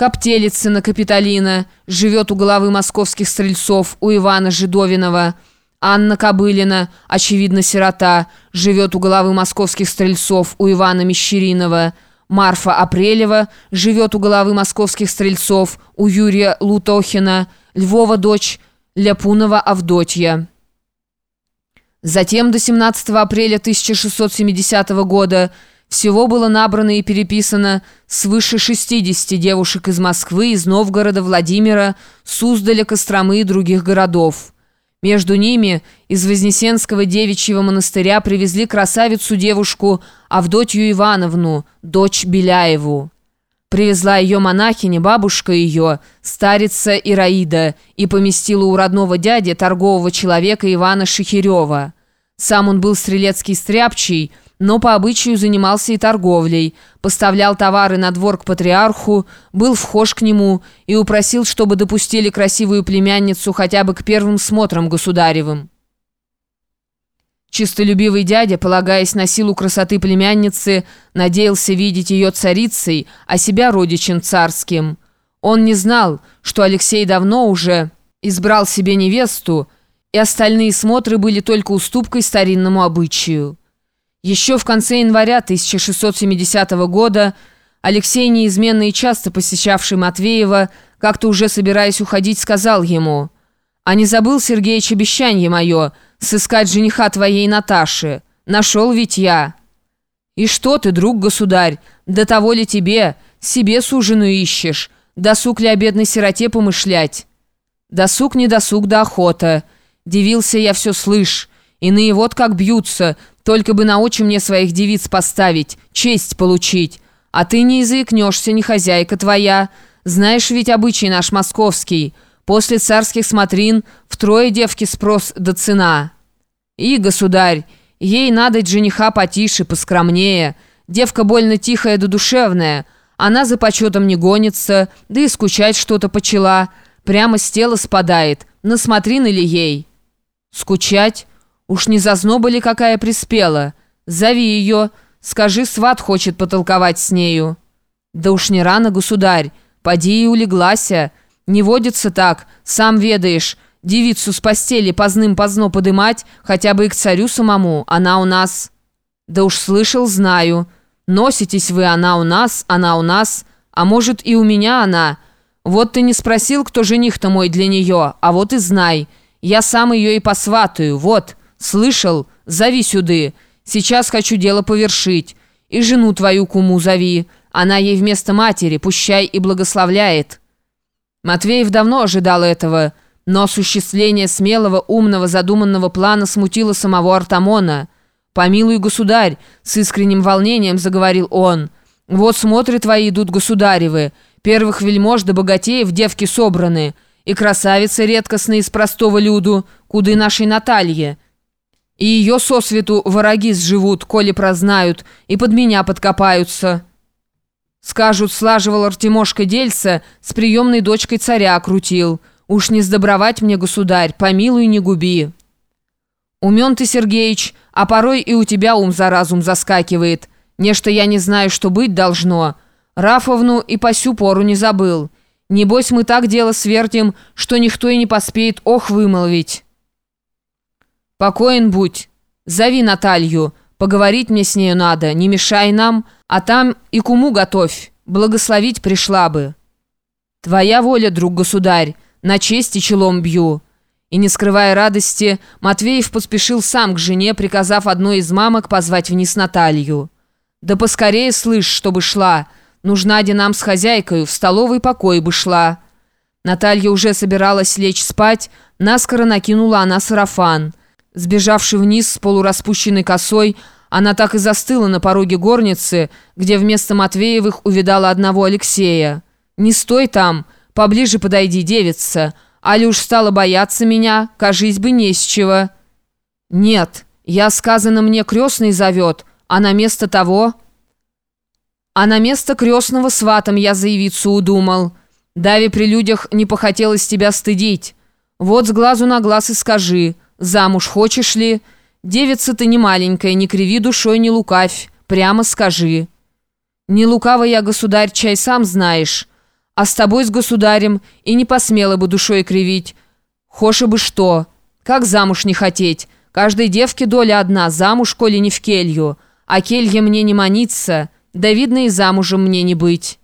Коптелицына Капитолина живет у головы московских стрельцов, у Ивана Жидовинова. Анна Кобылина, очевидно, сирота, живет у головы московских стрельцов, у Ивана Мещеринова. Марфа Апрелева живет у головы московских стрельцов, у Юрия Лутохина. Львова дочь Ляпунова Авдотья. Затем до 17 апреля 1670 года всего было набрано и переписано свыше 60 девушек из Москвы, из Новгорода, Владимира, Суздаля, Костромы и других городов. Между ними из Вознесенского девичьего монастыря привезли красавицу-девушку Авдотью Ивановну, дочь Беляеву. Привезла ее монахиня, бабушка ее, старица Ираида, и поместила у родного дяди, торгового человека Ивана Шехирева. Сам он был стрелецкий стряпчий, но по обычаю занимался и торговлей, поставлял товары на двор к патриарху, был вхож к нему и упросил, чтобы допустили красивую племянницу хотя бы к первым смотрам государевым. Чистолюбивый дядя, полагаясь на силу красоты племянницы, надеялся видеть ее царицей, а себя родичем царским. Он не знал, что Алексей давно уже избрал себе невесту, и остальные смотры были только уступкой старинному обычаю. Еще в конце января 1670 года Алексей, неизменно и часто посещавший Матвеева, как-то уже собираясь уходить, сказал ему, «А не забыл, Сергеич, обещанье мое, сыскать жениха твоей Наташи? Нашел ведь я». «И что ты, друг государь, до того ли тебе, себе сужену ищешь, досуг ли о бедной сироте помышлять?» «Досуг не досуг да охота. Дивился я все слышь. Иные вот как бьются, только бы на мне своих девиц поставить, честь получить. А ты не заикнешься, не хозяйка твоя. Знаешь ведь обычай наш московский. После царских смотрин втрое девки спрос да цена. И, государь, ей надо жениха потише, поскромнее. Девка больно тихая да душевная. Она за почетом не гонится, да и скучать что-то почела. Прямо с тела спадает. На смотрин или ей? Скучать? Уж не зазноба ли какая приспела? Зови ее, скажи, сват хочет потолковать с нею». «Да уж не рано, государь, поди и улеглася. Не водится так, сам ведаешь, девицу с постели позным-позно подымать, хотя бы и к царю самому, она у нас...» «Да уж слышал, знаю. Носитесь вы, она у нас, она у нас, а может и у меня она. Вот ты не спросил, кто жених-то мой для нее, а вот и знай. Я сам ее и посватаю, вот». «Слышал? Зови сюды. Сейчас хочу дело повершить. И жену твою куму зови. Она ей вместо матери, пущай и благословляет». Матвеев давно ожидал этого, но осуществление смелого, умного, задуманного плана смутило самого Артамона. «Помилуй, государь!» — с искренним волнением заговорил он. «Вот смотры твои идут государевы. Первых вельмож да богатеев девки собраны. И красавицы редкостные из простого люду, куды нашей Наталье». И ее сосвету вороги сживут, коли прознают, и под меня подкопаются. Скажут, слаживал Артемошка дельца, с приемной дочкой царя крутил. Уж не сдобровать мне, государь, помилуй, не губи. Умен ты, Сергеич, а порой и у тебя ум за разум заскакивает. Нечто я не знаю, что быть должно. Рафовну и по сю пору не забыл. Небось, мы так дело свертим, что никто и не поспеет ох вымолвить». «Покоен будь. Зови Наталью. Поговорить мне с нею надо. Не мешай нам. А там и куму готовь. Благословить пришла бы». «Твоя воля, друг государь. На честь и челом бью». И не скрывая радости, Матвеев поспешил сам к жене, приказав одной из мамок позвать вниз Наталью. «Да поскорее слышь, чтобы шла. Нужна де нам с хозяйкой, в столовый покой бы шла». Наталья уже собиралась лечь спать, наскоро накинула она сарафан – Сбежавши вниз с полураспущенной косой, она так и застыла на пороге горницы, где вместо Матвеевых увидала одного Алексея. «Не стой там, поближе подойди, девица. Али уж стала бояться меня, кажись бы не с чего». «Нет, я сказано мне крестный зовет, а на место того...» «А на место крестного сватом я заявиться удумал. Дави при людях не похотелось тебя стыдить. Вот с глазу на глаз и скажи». Замуж хочешь ли? Девица ты не маленькая, не криви душой, не лукавь. Прямо скажи. Не лукава я, государь, чай сам знаешь. А с тобой, с государем, и не посмела бы душой кривить. Хоша бы что? Как замуж не хотеть? Каждой девке доля одна, замуж, коли не в келью. А келья мне не манится, да видно и замужем мне не быть».